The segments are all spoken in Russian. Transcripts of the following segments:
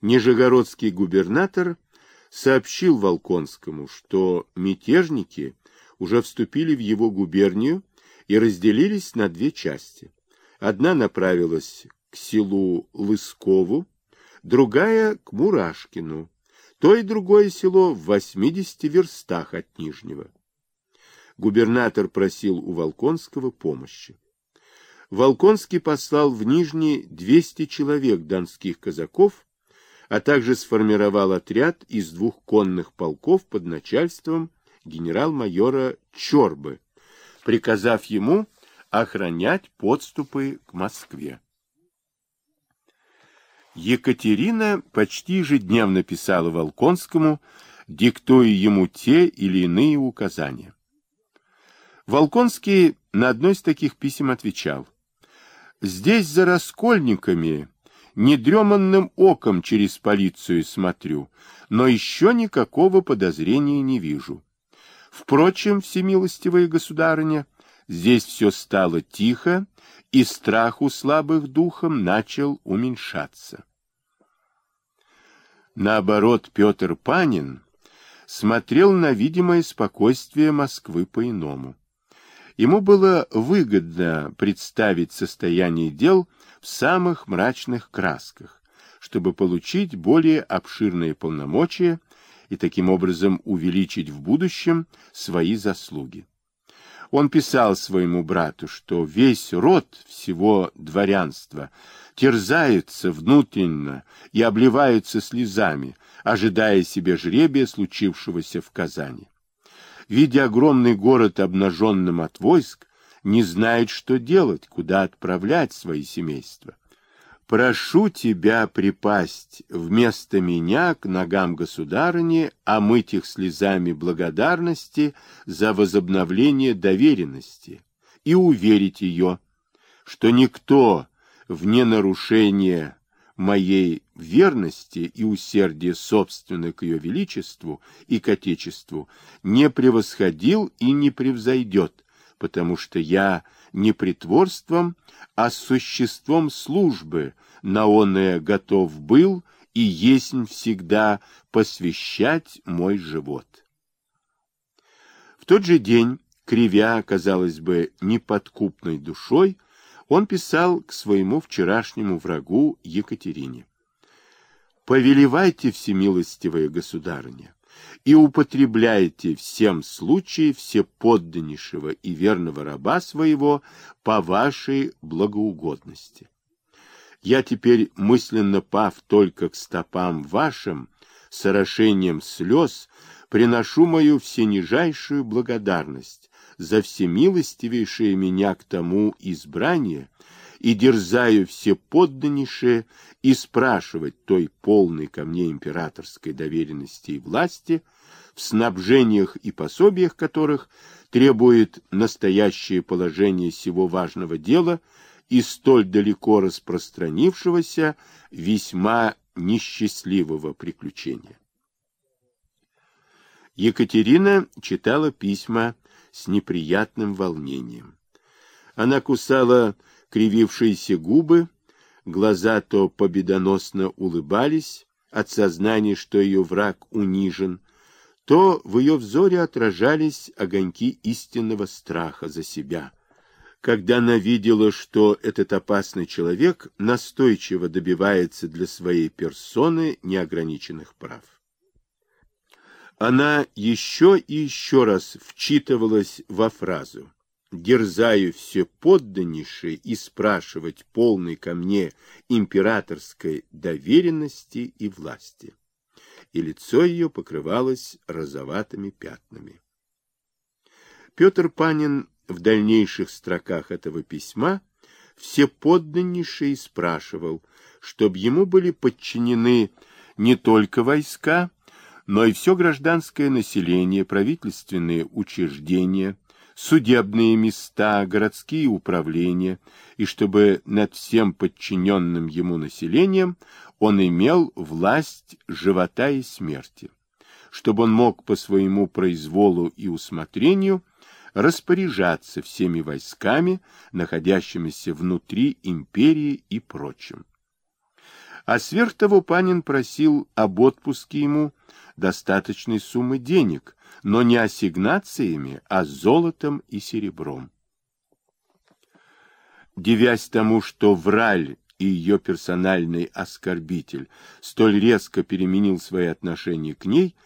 Нижегородский губернатор сообщил Волконскому, что мятежники уже вступили в его губернию и разделились на две части. Одна направилась к селу Лыскову, другая — к Мурашкину. То и другое село в 80 верстах от Нижнего. Губернатор просил у Волконского помощи. Волконский послал в Нижний 200 человек донских казаков, а также сформировал отряд из двух конных полков под начальством генерал-майора Чорбы, приказав ему охранять подступы к Москве. Екатерина почти ежедневно писала Волконскому, диктуя ему те или иные указания. Волконский на одно из таких писем отвечал, «Здесь за раскольниками недреманным оком через полицию смотрю, но еще никакого подозрения не вижу. Впрочем, всемилостивая государыня, здесь все стало тихо, и страх у слабых духом начал уменьшаться. Наоборот, Петр Панин смотрел на видимое спокойствие Москвы по-иному. Ему было выгодно представить состояние дел в самых мрачных красках, чтобы получить более обширные полномочия и таким образом увеличить в будущем свои заслуги. Он писал своему брату, что весь род всего дворянства терзается внутренно и обливается слезами, ожидая себе жребия, случившегося в Казани. Видя огромный город обнаженным от войск, не знает, что делать, куда отправлять свои семейства. Прошу тебя припасть вместо меня к ногам государыни, омыть их слезами благодарности за возобновление доверенности и уверить ее, что никто вне нарушения моей верности и усердия собственно к ее величеству и к отечеству не превосходил и не превзойдет, потому что я не притворством, а существом службы на оное готов был и есть всегда посвящать мой живот. В тот же день, кривя, казалось бы, неподкупной душой, он писал к своему вчерашнему врагу Екатерине. «Повелевайте, всемилостивая государыня, и употребляйте всем случае все подданнейшего и верного раба своего по вашей благоугодности. Я теперь, мысленно пав только к стопам вашим, с орошением слез, приношу мою всенижайшую благодарность за всемилостивейшее меня к тому избрание и дерзаю все подданнейшие и спрашивать той полной ко мне императорской доверенности и власти, в снабжениях и пособиях которых требует настоящее положение сего важного дела и столь далеко распространившегося весьма несчастливого приключения. Екатерина читала письма с неприятным волнением. Она кусала кривившиеся губы, глаза то победоносно улыбались от сознания, что ее враг унижен, то в ее взоре отражались огоньки истинного страха за себя, когда она видела, что этот опасный человек настойчиво добивается для своей персоны неограниченных прав. Она еще и еще раз вчитывалась во фразу «Дерзаю все подданнейше и спрашивать полной ко мне императорской доверенности и власти». И лицо ее покрывалось розоватыми пятнами. Петр Панин в дальнейших строках этого письма все подданнейшие спрашивал, чтобы ему были подчинены не только войска, но и все гражданское население, правительственные учреждения, судебные места, городские управления, и чтобы над всем подчиненным ему населением он имел власть живота и смерти, чтобы он мог по своему произволу и усмотрению распоряжаться всеми войсками, находящимися внутри империи и прочим. А сверх того Панин просил об отпуске ему достаточной суммы денег, но не ассигнациями, а золотом и серебром. Девясь тому, что Враль и ее персональный оскорбитель столь резко переменил свои отношения к ней,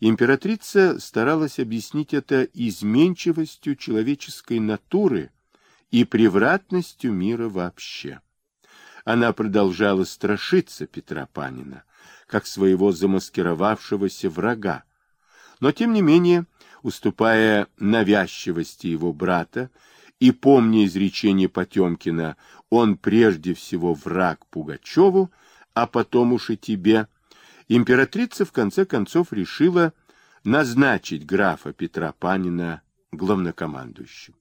императрица старалась объяснить это изменчивостью человеческой натуры и превратностью мира вообще. Она продолжала страшиться Петра Панина, как своего замаскировавшегося врага, но, тем не менее, уступая навязчивости его брата и помня изречение Потемкина «он прежде всего враг Пугачеву, а потом уж и тебе», императрица в конце концов решила назначить графа Петра Панина главнокомандующим.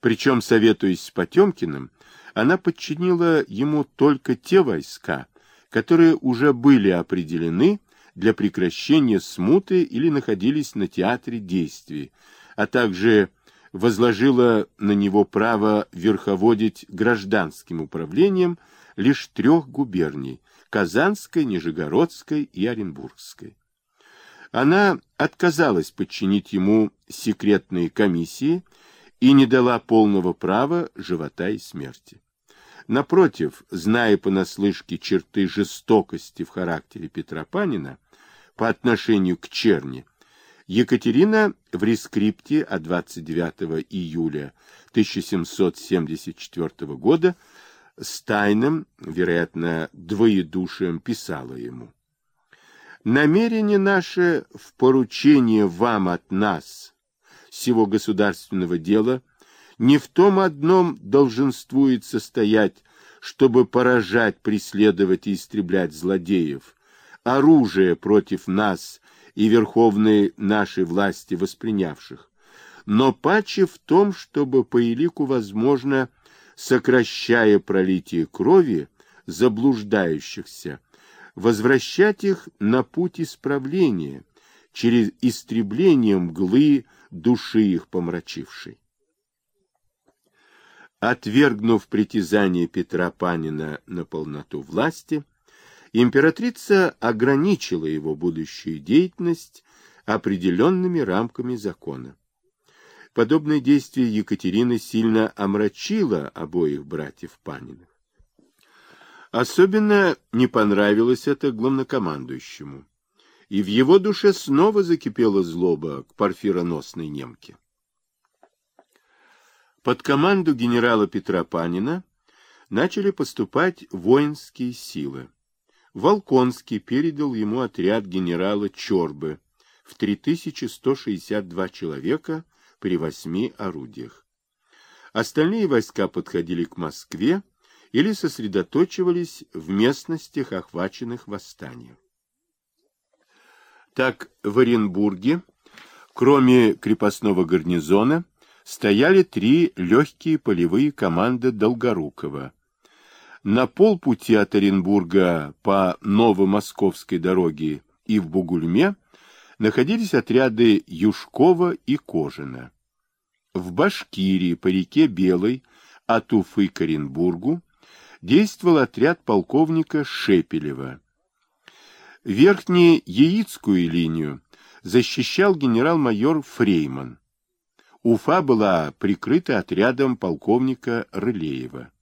Причем, советуясь с Потемкиным, она подчинила ему только те войска, которые уже были определены для прекращения смуты или находились на театре действий, а также возложила на него право верховодить гражданским управлением лишь трех губерний – Казанской, Нижегородской и Оренбургской. Она отказалась подчинить ему секретные комиссии и не дала полного права живота и смерти. Напротив, зная понаслышке черты жестокости в характере Петра Панина по отношению к черни, Екатерина в рескрипте от 29 июля 1774 года с тайным, вероятно, двоедушием писала ему. «Намерение наше в поручение вам от нас, всего государственного дела, не в том одном долженствует состоять, чтобы поражать, преследовать и истреблять злодеев, оружие против нас и верховной нашей власти воспринявших, но паче в том, чтобы по элику возможно, сокращая пролитие крови заблуждающихся, возвращать их на путь исправления через истребление мглы души их помрачившей. Отвергнув притязание Петра Панина на полноту власти, императрица ограничила его будущую деятельность определенными рамками закона. Подобное действие Екатерины сильно омрачило обоих братьев Паниных. Особенно не понравилось это главнокомандующему, и в его душе снова закипела злоба к парфироносной немке. Под команду генерала Петра Панина начали поступать воинские силы. Волконский передал ему отряд генерала Чорбы в 3162 человека при восьми орудиях. Остальные войска подходили к Москве или сосредоточивались в местностях, охваченных восстанием. Так, в Оренбурге, кроме крепостного гарнизона, стояли три легкие полевые команды Долгорукова, на полпути от Оренбурга по Новомосковской дороге и в Бугульме находились отряды Юшкова и Кожина. В Башкирии по реке Белой от Уфы к Оренбургу действовал отряд полковника Шепелева. Верхнеяицкую линию защищал генерал-майор Фрейман. Уфа была прикрыта отрядом полковника Рылеева.